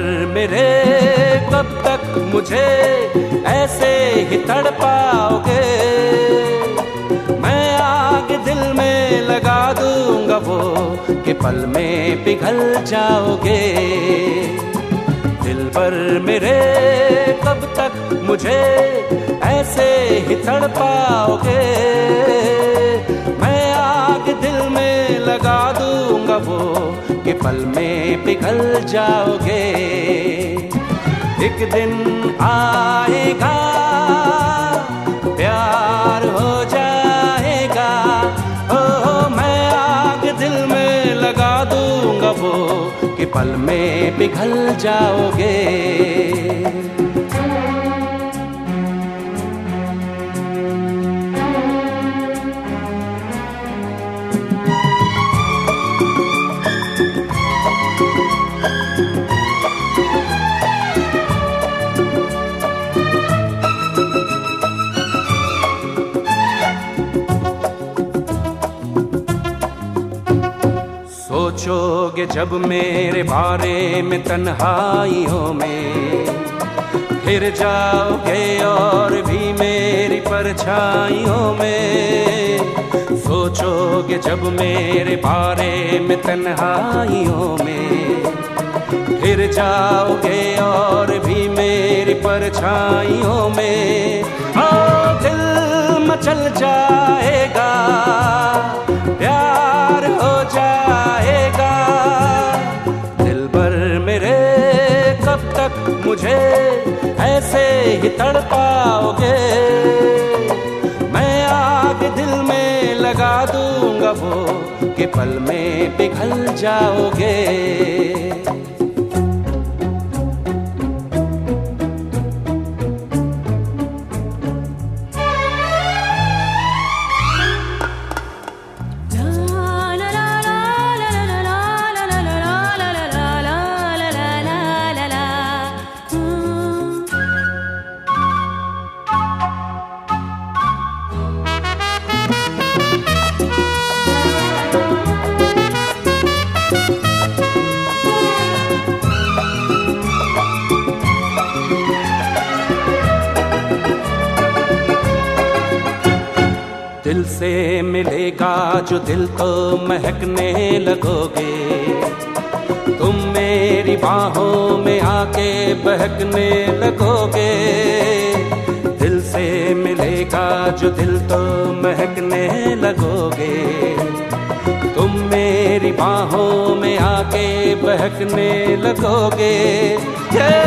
मेरे कब तक मुझे ऐसे ही तड़ पाओगे मैं आग दिल में लगा दूँगा वो कि पल में पिघल जाओगे। दिल पर मेरे कब तक मुझे ऐसे ही तड़ पाओगे मैं आग दिल में लगा दूँगा वो पल में पिघल जाओगे। एक दिन आएगा, प्यार हो जाएगा। ओ मैं आग दिल में लगा दूँगा वो कि पल में पिघल जाओगे। सोचोगे जब मेरे बारे में तन्हाइयों में? फिर जाओगे और भी मेरी परछाइयों में। सोचोगे जब मेरे बारे में तन्हाइयों में। फिर जाओगे और भी मेरी परछाइयों में। ओ दिल मचल जाएगा ऐसे ही तड़ पाओगे मैं आग दिल में लगा दूँगा वो कि पल में पिघल जाओगे। दिल से मिलेगा जो दिल तो महकने लगोगे। तुम मेरी बाहों में आके बहकने लगोगे। दिल से मिलेगा जो दिल तो महकने लगोगे। तुम मेरी बाहों में आके बहकने लगोगे। ये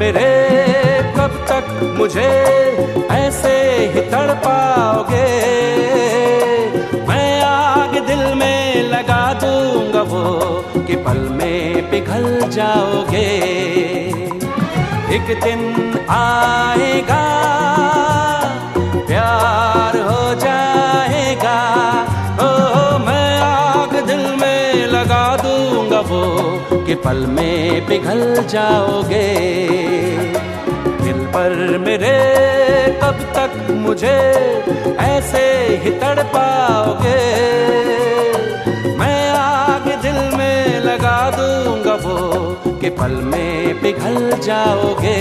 मेरे, कब तक मुझे ऐसे ही तड़ पाओगे मैं आग दिल में लगा दूँगा वो, कि पल में पिघल जाओगे। एक दिन आएगा कि पल में पिघल जाओगे। दिल पर मेरे कब तक मुझे ऐसे ही तड़ पाओगे मैं आग दिल में लगा दूँगा वो कि पल में पिघल जाओगे।